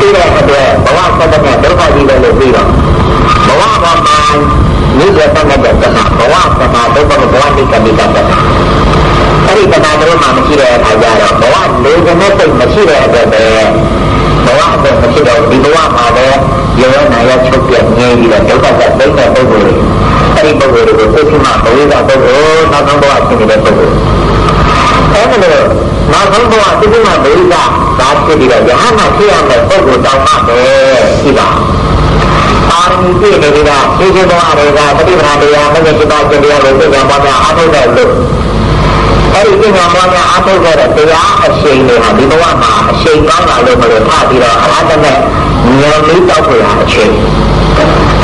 ပြီးတဲ့အတွက်ဘဝဆက်တဲ့ဒုက္ခကြီးတယ်လို့ပြီးတော့ဘဝကမှနိစ္စတတ်တဲ့တဏဘဝသမာဒုက္ခဘဝနိစ္စနိစ္စတတ်အဲ့ဒီတဏတို့မှမရှိတဲ့အခါကျတော့ဘဝလေးတဲ့စိတ်မရှိတဲ့အတွက်ပဲဘဝအတွက်မရှိတော့ဒီဘဝမှာပဲရောနာရချုပ်ပြငြင်းပြီးတော့ဒုက္ခကသိတဲ့ပုဂ္ဂိုလ်တွေအဲ့ဒီပုဂ္ဂိုလ်တွေကိုသိချင်မှဘဝကပုဂ္ဂိုလ်နောက်ဆုံးဘဝဖြစ်နေတဲ့ပုဂ္ဂိုလ်အဲ့ဒါလို့ နောက်ဆုံးဘဝသိချင်မှဘဝကဒါဖြစ်ပြီးတော့ယဟနာဖြစ်ရမယ့်ပုဂ္ဂိုလ်တောင်းမှပဲရှိပါပါရမီပြည့်နေတာသိချင်ဘဝတွေကပฏิပဒါတရားမဂ္ဂင်ပါကျတရားတွေသိကြပါများအားထုတ်တဲ့လို့အဲ့ဒီပညာပွားများအားထုတ်တဲ့တရားအရှိန်တွေဟာဒီဘဝမှာအရှိန်ကောင်းလာလို့မလို့ထားပြီးတော့အလားတမဲ့ဉာဏ်လေးတောက်ခွေတာအရှိန်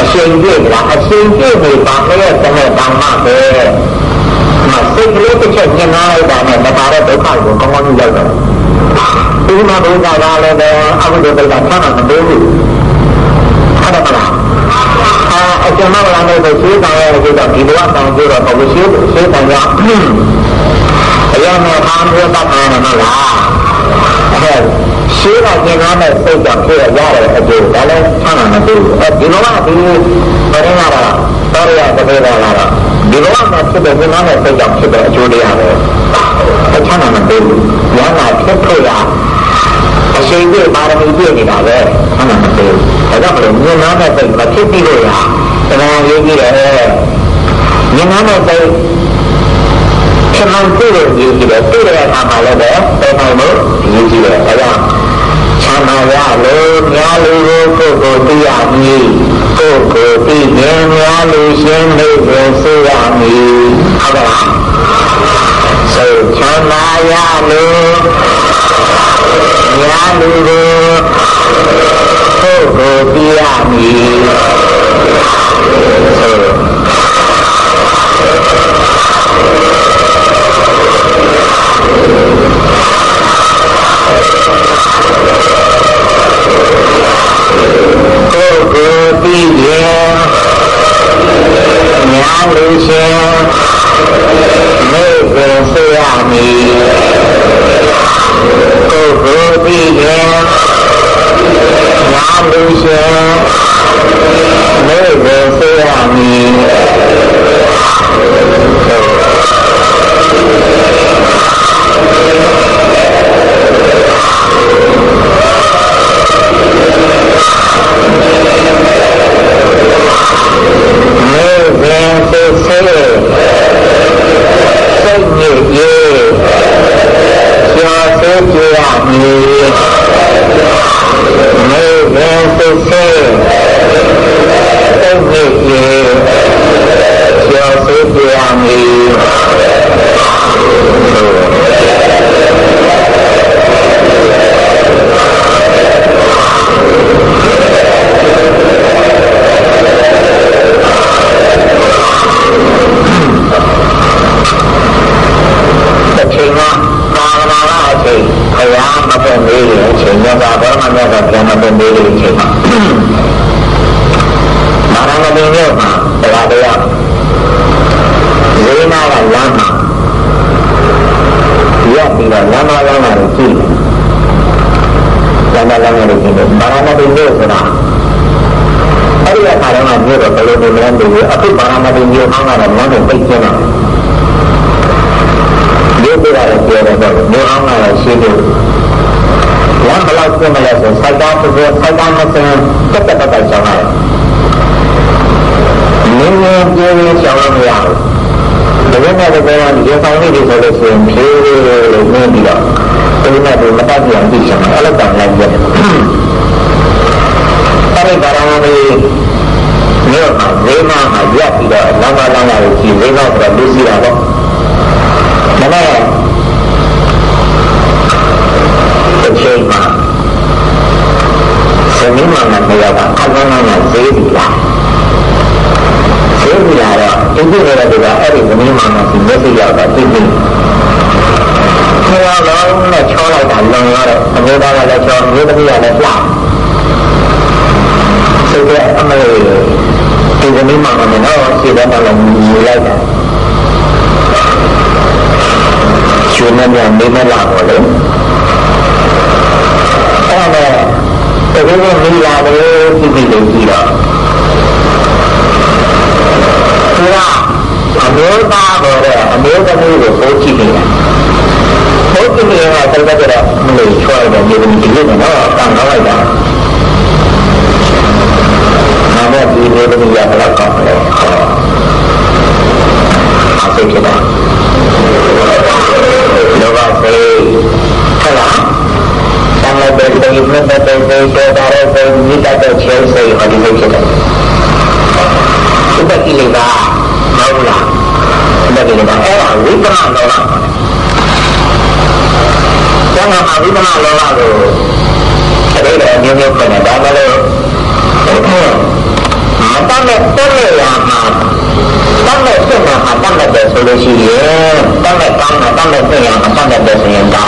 အရှိန်ပြည့်လားအရှိန်ပြည့်နေပါမဲ့တဲ့နဲ့ဘာမှပဲ မစိတ်ကလေးတစ်ချက်ညှင်းလိုက်တာနဲ့မပါတဲ့ဒုက္ခကိုကောင်းကောင်းရောက်တော့ဒီမှာဘုရားကလည်းပဲအဘိဓမ္မာကဆန်းတာမပေးဘူးဟုတ်တယ်မလားအာအကျမလာတဲ့ရှိတောင်းရတဲ့တော့ဒီဘဝတောင်းကြတော့ဘုရှိရှိတောင်းရအရာနဲ့အာမေတ္တပါရမလားအဲရှိတာကျင်ကားတဲ့စိတ်ကြောင့်ဖြစ်ရတဲ့အကျိုးဒါလည်းဆန်းတာမပေးဘူးအဲဒီဘဝဒီပရိနာတော့ တော်ရတဲ့ပေလာတော့ဒီဘဝမှာဖြစ်တဲ့ကျင်ကားတဲ့စိတ်ကြောင့်ဖြစ်တဲ့အကျိုးတရားပဲအချမ်းသာမပေးဘူး။ညာနာဖြစ်ဖြစ်ရအရှိန်ပြပါရမီပြည့်နေတာပဲဆမ်းသာမပေးဘူး။ဒါကြောင့်မလို့မြင်နာတဲ့စိတ်မဖြစ်ပြီးလို့ရတဏှာရေးကြည့်တယ်မြင်နာတဲ့စိတ်ဖြစ်မှန်ပြည့်လို့ရေးကြည့်တယ်ပြည့်တဲ့အခါမှာလည်းပဲတော်တော်လို့ရေးကြည့်တယ်ဒါ ကြောင့်ချမ်းသာရလို့များလူကိုကိုယ်ကိုသိရမည်ကိုယ်ကိုသိရင်များလူရှင်းနေပြန်ဆိုရမည်ဟုတ်ကဲ့စိတ်ချမ်းသာရလို့များလူကိုကိုယ်ကိုသိရမည်ကို ယ်ကို မပဲမေးတယ်အချိန်ကဘာမှမရတော့ပြန်မပဲမေးတယ်အချိန်မှာမာရမင်းမြို့မှာတရားတရားဝိနာကလမ်းမှာရက်ပြီးတော့လမ်းမလမ်းမှာကြည့်လမ်းမလမ်းမှာကြည့်တယ်မာရမင်းမြို့ဆိုတာအဲ့ဒီအခါတော့မြို့တော့ဘယ်လိုနေမလဲမသိဘူးအခုမာရမင်းမြို့အောင်းကတော့လမ်းကိုပိတ်ကျင်းတော့ဒီပြရတယ်ပြောတော့မြို့အောင်လာရှိတယ် လမ်းဘလောက်ကျမလဲဆိုစိုက်တာဆိုစိုက်တာမစင်တက်တက်တက်ဆောင်ရတယ်နင်းနေပြေးပြေးဆောင်လို့မရဘူးဒါနဲ့တကယ်တော့ဒီဆောင်လေးတွေဆိုလို့ရှိရင်ဖြေးလို့နင်းပြီးတော့ဒီနဲ့ဒီမတတ်ပြန်ကြည့်ဆောင်အဲ့လိုတောင်လိုက်ရတယ်အဲ့ဒီဘာသာရေးမြို့မှာဝိမာမှာရက်ပြီးတော့လမ်းမလမ်းလာကိုကြည့်ဝိမာဆိုတော့လူစီတာပေါ့ဒါနဲ့တစ်ချိန်မှာသမီးမနဲ့မယောက်ကခက်ခက်နဲ့ဈေးပြီးလာဈေးပြီးလာတော့အင်းကြီးရတဲ့ကအဲ့ဒီသမီးမနဲ့ ဒီမျက်စိရောက်တော့သိသိခေါ်တော့နဲ့ချောလိုက်တာလုံရတော့အမျိုးသားကလည်းချောမျိုးသမီးကလည်းလှစိတ်ကအမေဒီသမီးမနဲ့တော့ခြေတော့လည်းမြည်လိုက်တာကျွေးနေမြန်နေမလာတော့လေအဲ့ဒါနဲ့တကယ်ကိုမိလာတယ်ကြည့်ပြီးလို့ကြည့်တော့သူက အမျိုးသားပေါ်တဲ့အမျိုးသမီးကိုပို့ကြည့်နေတာပို့ကြည့်နေတာဆက်ကြတော့မလို့ချွားတယ်မြေကြီးကြီးနဲ့တော့တန်ခါလိုက်တာနာမည်ဒီလိုလိုရတော့ကောင်းတယ်ဟောအစိတ်ဖြစ်တာလောဘစိတ်ဟုတ်လားသံဃာတေတေမြတ်တေတေတေတာရတေမိတ္တချေစိတ်ဟောဒီလိုဖြစ်တယ်ဥပကိလေသာမဟုတ်လားဥပကိလေသာအဲ့ဒါဝိပ္ပနာလောဘကျန်တာဝိပ္ပနာလောဘကိုအဲ့ဒါမျိုးမျိုးပြန်တယ်ဒါမှလည်းမတတ် မဲ့တဲ့ရမှာတတ်မဲ့စိတ်မှာတတ်မဲ့တယ်ဆိုလို့ရှိရင်တတ်မဲ့ကောင်းတာတတ်မဲ့စိတ်ရမှာတတ်မဲ့တယ်ဆိုရင်ဒါ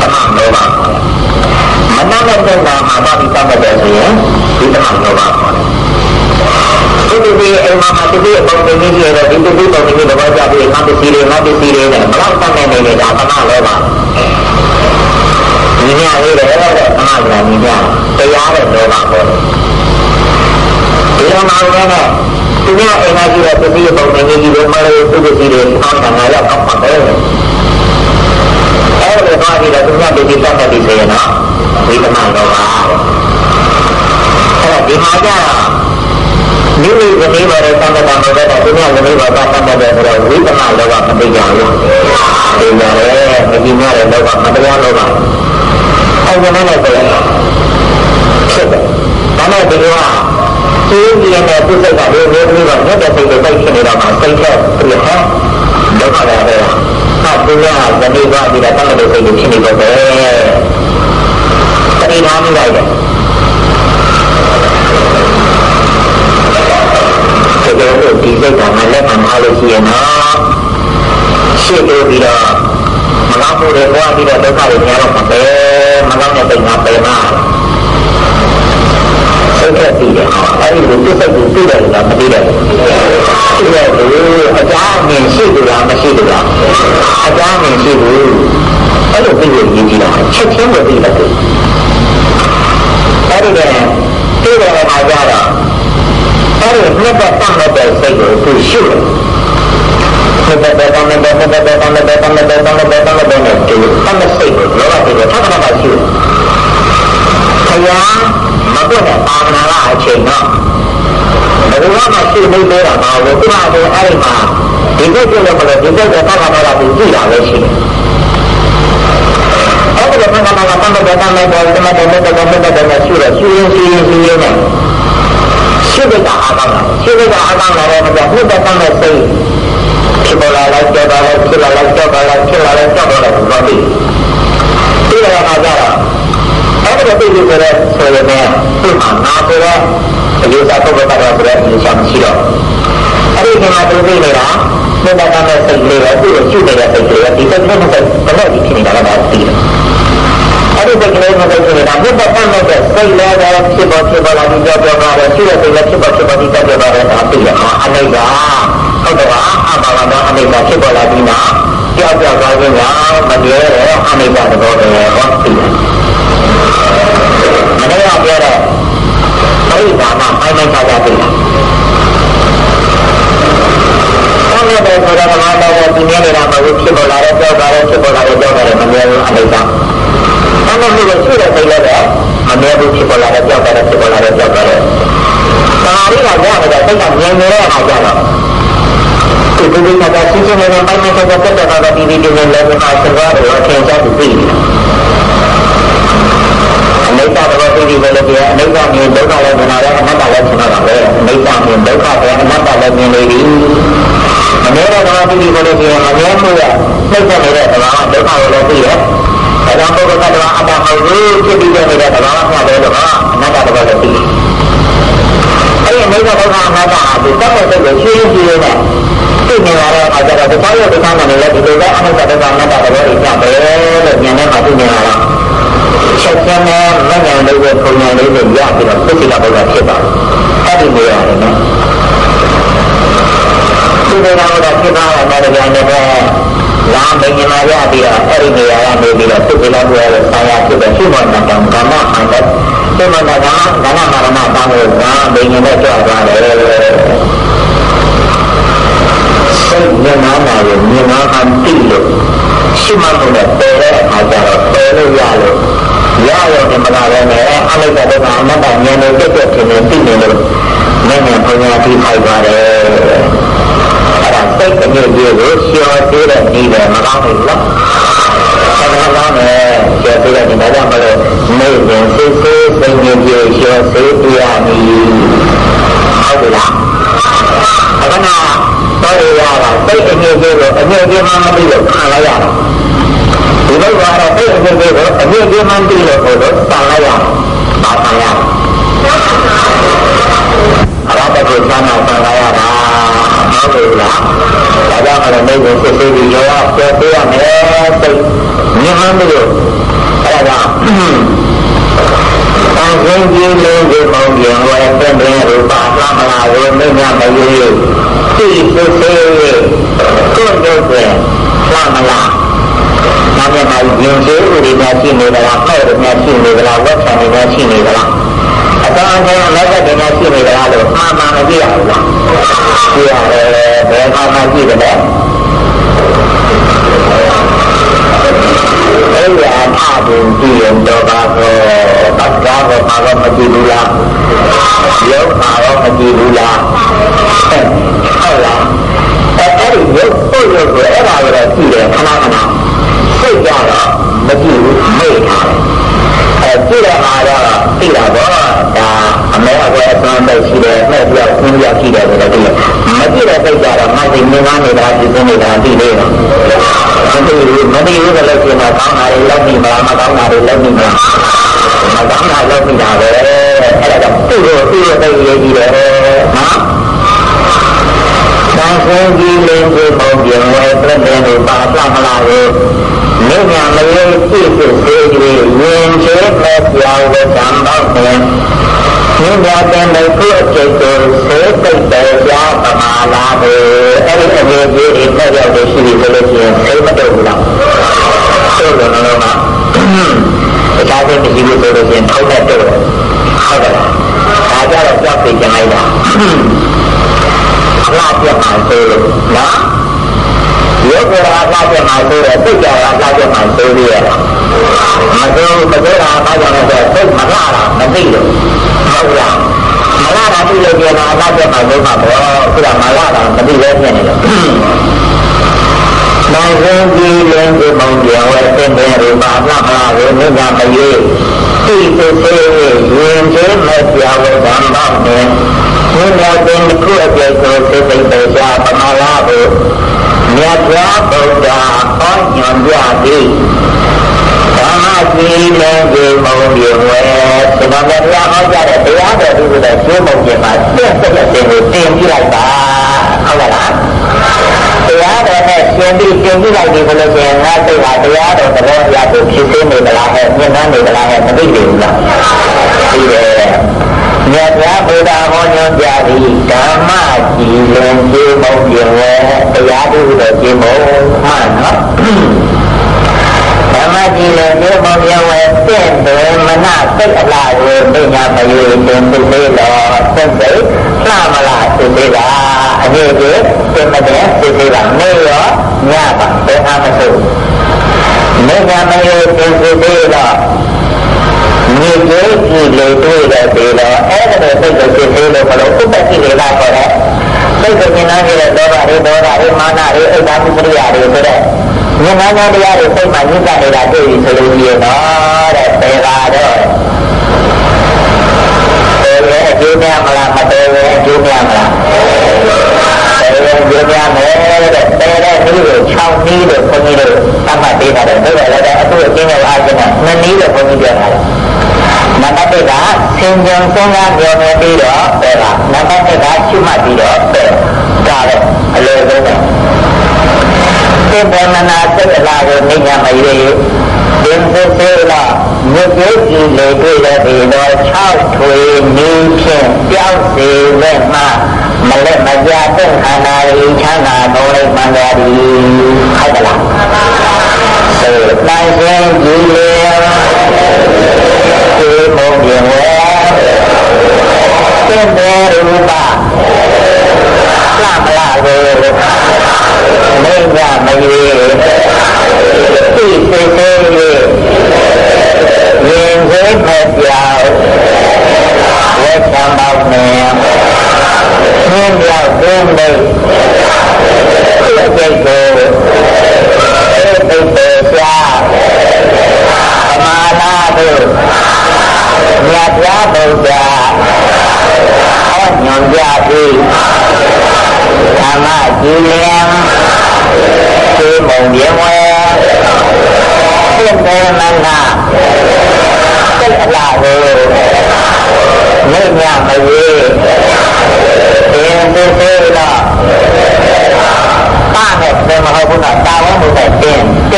သမလောဘမတတ်မဲ့စိတ်မှာပါပြီးတတ်မဲ့တယ်ဆိုရင်ဒီသမလောဘခေါ်တယ်ဒီဒီအိမ်မှာတတိယပုံစံကြီးရတဲ့ဒီတတိယပုံစံကြီးတော့ကြပြီးငါပစ္စည်းတွေငါပစ္စည်းတွေနဲ့ဘလောက်တတ်မဲ့နေလဲဒါသမလောဘဒီညလေးတော့သမလောဘညီညတရားတဲ့လောဘခေါ်တယ်ဒီလို မှလည်းနဲ့သူကအိမ်မှာရှိတဲ့ပစ္စည်းပုံစံကြီးတွေမလို့သူပစ္စည်းတွေအောင်းတာငါရောက်တော့ပါတယ်အဲ့ဒါတော့ဒီတော့သူကဒီကိစ္စတည်းဆိုရင်တော့ဝိသမလောဘအဲ့ဒီမှာကြတော့မိမိဇနီးပေါ်တဲ့သံဃာတော်တွေတော့သူကဇနီးပေါ်ကသံဃာတော်ဆိုတော့ဝိသမလောဘမသိကြဘူးဒီမှာလည်းမကြည့်ရတဲ့လောဘမတရားလောဘအဲ့ဒါနဲ့ဆိုရင်ဖြစ်တယ်ဒါနဲ့ဒီကကျ င်းပြတဲ့ပုစိတ်ကလေးမျိုးမျိုးကမြတ်တဲ့စိတ်တွေပိုက်ဖြစ်နေတော့မှစိတ်ချက်ပြဟောဒုက္ခလာတယ်။ဟာဒီကဇနီးကဒီကတတ်တဲ့စိတ်တွေဖြစ်နေတော့ပဲ။တတိနာမိလိုက်တယ်။ဒီလိုဒီစိတ်ကမှလက်မှမအားလို့ရှိရင်တော့ရှေ့တိုးပြီးတော့မလောက်ဖို့တွေဘဝပြီးတော့ဒုက္ခတွေများတော့မှာပဲမလောက်တဲ့စိတ်ကပယ်မှာစိတ်ကတည်တယ်ဟောအဲ့ဒီလိုစိတ်ကိုသိတယ်လား မသိတယ်သိတယ်ဘူးအကြောင်းအမြင်ရှိတယ်လားမရှိဘူးလားအကြောင်းအမြင်ရှိဘူးအဲ့လိုသိရရင်ကြီးတာချက်ချင်းကိုသိတယ်အဲ့ဒီကသိတယ်မှာကြတော့အဲ့ဒီနှစ်သက်တတ်တဲ့စိတ်ကိုသူရှုတယ်ဆက်တဲ့တမ်းတဲ့တမ်းတဲ့တမ်းတဲ့တမ်းတဲ့တမ်းတဲ့တမ်းတဲ့တမ်းတဲ့ဒီတမ်းတဲ့စိတ်ကိုလောဘစိတ်ကိုထပ်ထပ်ပါရှုခရာမပွတ်တဲ့ပါမနာကအချိန်တော့ ဘယ်လိုမှရှုနေသေးတာမဟုတ်ဘူးသူကအဲ့ဒီမှာဒီစိတ်ကိုလည်းမလို့ဒီစိတ်ကိုသတ်တာတော့သူကြည့်တာပဲရှိတယ်အဲ့ဒီကမှကမှကတမ်းတဲ့တမ်းတဲ့တမ်းတဲ့တမ်းတဲ့တမ်းတဲ့တမ်းတဲ့ရှုရရှုရင်ရှုရင်ရှုရင်နဲ့ရှုတဲ့အားကောင်းတာရှုတဲ့အားကောင်းတာတော့မပြတ်နှစ်သက်တဲ့စိတ်ဖြစ်ပေါ်လာလိုက်ကြောက်တာလိုက်ဖြစ်လာလိုက်ကြောက်တာလိုက်ဖြစ်လာလိုက်ကြောက်တာလိုက်ဘာဖြစ်ဒီလိုမှကြတော့အဲ့ဒါသိလို့ဆိုတော့ဆိုရမယ်သူ့မှာနာ ဆိုတော့အယူဆပုဂ္ဂိုလ်ကတော့ဆိုတော့အယူဆမရှိတော့အဲ့ဒီမှာသူသိနေတာမေတ္တာကမဲ့စိတ်လေးပဲသူ့ကိုရှုနေတဲ့စိတ်လေးပဲဒီစိတ်နဲ့စိတ်ဘယ်လိုဒီဖြစ်နေတာလဲသိတယ်အဲ့ဒီစိတ်ကလေးနဲ့စိတ်ကလေးကမေတ္တာကမဲ့စိတ်လေးပဲဖြစ်ပေါ်ဖြစ်ပေါ်လာပြီးကြောက်ကြောက်ပါတယ်ရှုတဲ့စိတ်လည်းဖြစ်ပေါ်ဖြစ်ပေါ်ပြီးကြောက်ကြောက်ပါတယ်ဒါသိရမှာအနိစ္စဟုတ်တယ်ပါအဘာဝတော့အနိစ္စဖြစ်ပေါ်လာပြီးမှကြောက်ကြောက်သွားခြင်းကမမြဲတဲ့အနိစ္စသဘောပဲဟောသိတယ်မနေ့ကပြောတော့ပရိဒါမပိုင်းပိုင်းခြားခြားသိတယ်။ဘာလို့လဲဆိုတော့ဘာလို့ဒီနေ့နေတာမဟုတ်ဖြစ်ပေါ်လာတဲ့ကြောက်တာလည်းဖြစ်ပေါ်လာတဲ့ကြောက်တာလည်းမမြဲဘူးအနိစ္စ။ဘာလို့လဲဆိုတော့ရှိတဲ့စိတ်လည်းပဲမမြဲဘူးဖြစ်ပေါ်လာတဲ့ကြောက်တာလည်းဖြစ်ပေါ်လာတဲ့ကြောက်တာလည်းဒါရီကကြားတယ်စိတ်ကမြင်နေတဲ့အခါကျတော့ဒီဒီ ကတည်းကရှင်းရှင်းလင်းလင်းပိုင်းပိုင်းခြားခြားတက်တာတော့ဒီဒီဒီလည်းလည်းမှာစကားတွေအထင်ရှားပြီးသိတယ်။အနိစ္စတော်သိပြီလည်းပြအနိစ္စမြင်ဒုက္ခလည်းမြင်တာလည်းအနတ္တလည်းမြင်တာပဲအနိစ္စမြင်ဒုက္ခလည်းအနတ္တလည်းမြင်နေပြီမမြဲတဲ့တော်သိပြီလည်းပြမမြဲမှုရနှိမ့်ဆက်နေတဲ့တော်ဒုက္ခကိုလည်းသိရအဲဒါပုဂ္ဂိုလ်ကတော့အတ္တမဟုတ်ဘူးဖြစ်ပြီးနေတဲ့တော်မှလည်းတော့အနတ္တတော်လည်းသိ တယ်အဲ့ဒီအနိစ္စဒုက္ခအနတ္တဟာဒီသတ်တဲ့စိတ်ကိုရှင်းရှင်းနဲ့သိနေရတဲ့အခါကျတော့ဒီသားရုပ်ဒီသားမှလည်းဒီလိုပဲအနတ္တဒုက္ခအနတ္တတော်ကိုပြပဲလို့ဉာဏ်နဲ့မှသိနေရတာချက်ချင်းနဲ့မဉဏ်လေးကိုပုံဉာဏ်လေးကိုရပြီးတော့သုတိကဘုရားဖြစ်ပါအဲ့ဒီနေရတယ်နော်သုတိကဘုရားဖြစ်ပါတဲ့တရားနဲ့လည်းလာမင်းညာရပြီးတော့အဲ့ဒီနေရာကနေပြီးတော့သုတိကဘုရားရဲ့ဆာယဖြစ်တဲ့ရှိမှန်တော င်ဓမ္မအန္တဒီမှာကဒါနဒါနမာရဏတောင်းလို့ကဘိညာနဲ့ကြောက်သွားတယ်စိတ်ဉာဏ်နာနာရဲ့ဉာဏ်နာမှတိလို့ရှိမှလို့တဲ့တဲ့အခါကျတော့ပယ်လို့ရလို့ရရတယ်မလားပဲနဲ့အမိတ်တဲ့အနတ္တဉာဏ်နဲ့တက်တက်ထင်ထင်သိနေလို့မင်းနဲ့ဘုရားတိခိုက်ပါတယ်အဲ့ဒါ စိတ်အမြင့်ကြီးကိုလျှော်သေးတဲ့ဒီပဲမကောင်းဘူးလားဆန္ဒကောင်းတယ်လျှော်သေးတဲ့ဒီမှာကြောင့်မလို့နေရင်စိတ်စိတ်စိတ်ကြီးကြီးလျှော်သေးပြရမည်ဟုတ်ပြီလားအခဏတော့ရတာစိတ်အမြင့်ကြီးကိုအမြင့်ကြီးမှမသိလို့ခံလိုက်ရတာဒီလိုကတော့စိတ်အမြင့်ကြီးကိုအမြင့်ကြီးမှသိလို့ဟိုလိုဆံလိုက်ရတာပါဆံရအရဟတကိုဆံနာဆံလိုက်ရတာဟုတ်ပြီလားဒါကြောင့်လည်းနေကိုစစ်စစ်ပြီးရောပြောပြရမယ်စိတ်မြင်မှန်းလို့အဲ့ဒါတန်ခင်းကြီးလေးကိုမောင်းပြန်ဝဲတဲ့တဲ့ရူပသမလာဝိမိညာမယီသိစစ်စစ်ကိုယ်တို့ကသမလာနာ မည်မှာယဉ်ကျေးဥရိများရှိနေသလားမဲ့ရများရှိနေသလားဝတ်ဆံတွေများရှိနေသလားအတန်းထဲလက်ကတွေများရှိနေသလားလို့မှားမှန်မကြည့်ရဘူးလားကြည့်ရတယ်ဘယ်မှာမှကြည့်တယ်အဲ့ဒီအထာပင်ကြည့်ရင်တော့ပါတော့ပတ်ကားတော့ပါတော့မကြည့်ဘူးလားရုပ်ပါတော့မကြည့်ဘူးလားဟုတ်လားအဲ့ဒီရုပ်ပုတ်ရုပ်ကိုအဲ့ဒါကိုကြည့်တယ်ခဏခဏစိ တ်ကြတော့မကြည့်ဘူးမေ့ထားတယ်အဲကြည့်တဲ့အားတော့သိတာပေါ့ဒါအမေအဝဲအစွမ်းပဲရှိတယ်မဲ့ပြောက်ဆင်းပြောက်ရှိတယ်ဆိုတော့ဒီမကြည့်တဲ့စိတ်ကြတော့မသိမြင်နေတာဒီစနေတာသိနေတော့မသိဘူးမသိဘူးလည်းပြင်တော့ကောင်းတာတွေလောက်ပြီမလားမကောင်းတာတွေလောက်ပြီမလားမကောင်းတာလောက်ပြီတာပဲအဲ့ဒါတော့သူ့ကိုသူ့ရဲ့သိရေးကြည့်တယ်နော်သံဃာကြီးလေးကိုပုံပြင်ဝဲပြည့်တယ်ပါပမလာ ကိုမြညာမလေးကြည့်စစ်သေးကြီးရင်ချေမဲ့ပြောင်းဝဲတံတော့တယ်မြညာတဲ့လေကိုအကျိတ်ကိုစေပိတ်တယ်ကြောင့်ပမာလာပဲအဲ့ဒီအရေးကြီးတွေတက်ရောက်လို့ရှိပြီဆိုလို့ရှိရင်စိတ်မတုတ်ဘူးလားဆိုတော့လည်းမှာအခြားတဲ့မရှိဘူးဆိုလို့ရှိရင်ထောက်တဲ့တုတ်ဟုတ်တယ်ဒါကြတော့ကြောက်ပြီးကျင်လိုက်တာအလားပြတ်မှဆိုလို့နော် ရုပ်ကရာအပြတ်မှဆိုတော့စိတ်ကရာအပြတ်မှဆိုရတာမဆိုမဆိုတာဘာကြောင့်လဲဆိုတော့စိတ်မလာတာမသိလို့ဟုတ်လားမလာတာသိလို့ပြန်လာအပြတ်မှဆိုမှာပေါ့ခုကမလာတာမသိပဲဖြစ်နေလို့နိုင်ရင်ဒီလည်းဒီမောင်ပြောဝဲသင်တဲ့ရူပါမလာကိုမြတ်မယေသိသိသေးရင်ချင်းမဲ့ပြောဝဲဓမ္မနဲ့ဘုရားသင်ခုအပြည့်ကိုသိသိပေရှာပမာလာကို မြတ်စွာဘုရားဟောညွှန်ပြသည်ဓမ္မကြီးလည်းဒီမုံပြေဝဲဒီမှာတရားဟောကြတဲ့တရားတော်ဒီလိုလဲကျိုးမုံပြေမှာတက်တက်တဲ့ကိုတင်ပြလိုက်ပါဟုတ်လားတရားတော်နဲ့ရှင်ပြီးတင်ပြလိုက်ပြီဆိုလို့ရှိရင်ငါသိတာတရားတော်သဘောတရားကိုဖြစ်သိနေသလားဟဲ့မြင်နေသလားဟဲ့မသိဘူးလားသိတယ်မြတ်စွာဘုရားဟောညွှန်ပြသည်ဓမ္မကြည်လင်ကျေ မုံပြေဝဲတရားသူတော်ကျေမုံမှန်နော်ဓမ္မကြည်လင်ကျေမုံပြေဝဲတင့်တယ်မနစိတ်အလားကိုပညာမယွေတင်သိသေးတော်စိတ်စိတ်လှမလားသိသေးတာအငြိ့ကိုသင်မတဲ့သိသေးတာမေရောညပါဘယ်အားမဆိုမေညာမယွေတင်သိသေးတော့မြေကြီးကြည့်လို့တွေ့တဲ့ဒီတော့အဲ့ဒါကိုစိတ်ကိုဖြစ်သေးလို့မလို့ဥပ္ပတိလေလာခေါ်တဲ့ စိတ်ကိုမြင်နိုင်တဲ့ဒေါသတွေဒေါသတွေမာနတွေအိတ်သာမှုပရိယာတွေဆိုတဲ့မြင်နိုင်တဲ့တရားတွေစိတ်မှာညစ်ကြနေတာတွေ့ပြီဆိုလို့ရှိရင်တော့တဲ့ပေလာတော့ပေလေအကျိုးများမလားမပေလေအကျိုးများမလားပေလေအကျိုးများမယ်တဲ့ပေတဲ့နည်းကို6နည်းလို့ခွန်ကြီးတို့သတ်မှတ်ပေးတာတယ်ဒါပေမဲ့လည်းအခုအကျဉ်းချုပ်အားဖြင့်နှစ်နည်းလို့ခွန်ကြီးပြောတာတယ် နံပါတ်1ကဆင်ခြင်စဉ်းစားပြောနေပြီးတော့ပဲလားနံပါတ်2ကရှုမှတ်ပြီးတော့ပဲဒါတော့အလိုဆုံးပဲသင်္ဘောနာစိတ်အလားကိုနေညာမရွေသင်္ဘောစေလာမြစ်ကြီးကြီးလေတွေ့တဲ့ဒီတော့6ထွေနည်းဖြင့်ပြောင်းစေမဲ့မှမလက်မပြတဲ့ခန္ဓာဤချမ်းသာတော်လေးမှန်တယ်ဟုတ်ကလားဆိုတိုင်းစဉ်ကြည်လေ ရေမုံပြေဝဲသင်္ဘေရူပလမလာရေမိညမရေသိသိသိရေရင်သေးဖက်ပြောင်း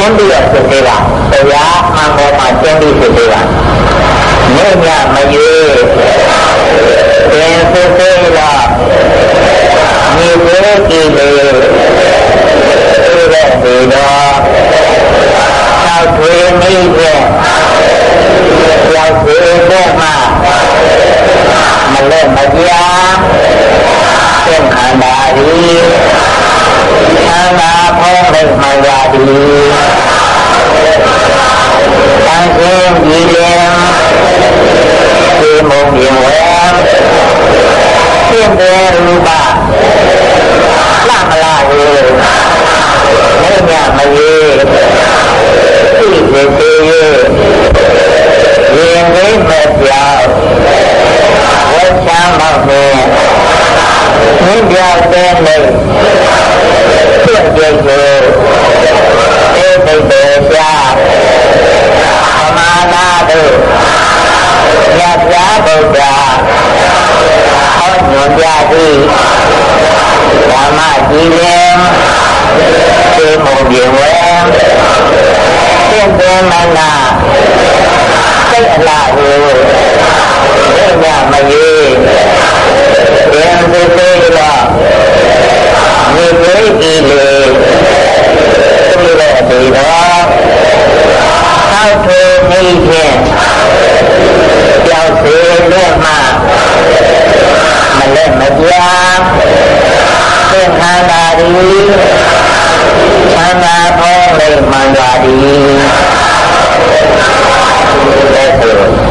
တင်းတင်းပြီးတော့ဖြစ်သေးတာတရားမှန်ပေါ်မှာတင်းပြီးဖြစ်သေးတာနေညမရေသင်သူသေးတော့မြေသေးကြည်လေတဲ့ဒီတော့သောက်ထွေးနေတဲ့ရောက်သေးတဲ့မှာမလဲမကြာသင်္ခန္ဓာဤသံဃာဖောမိတ်မှန်ရ သည် တိဓမ္မကြည်လင်သေမုံပြေဝဲသင်္ကေမနာစိတ်အလားဟုသိညမရေသင်္ကေသေလောမြေကြီးလေ လည်းမကြားသင်္ခါတာဒီသံဃာဖို့လိမ္မာတာဒီအဲ့ဒါ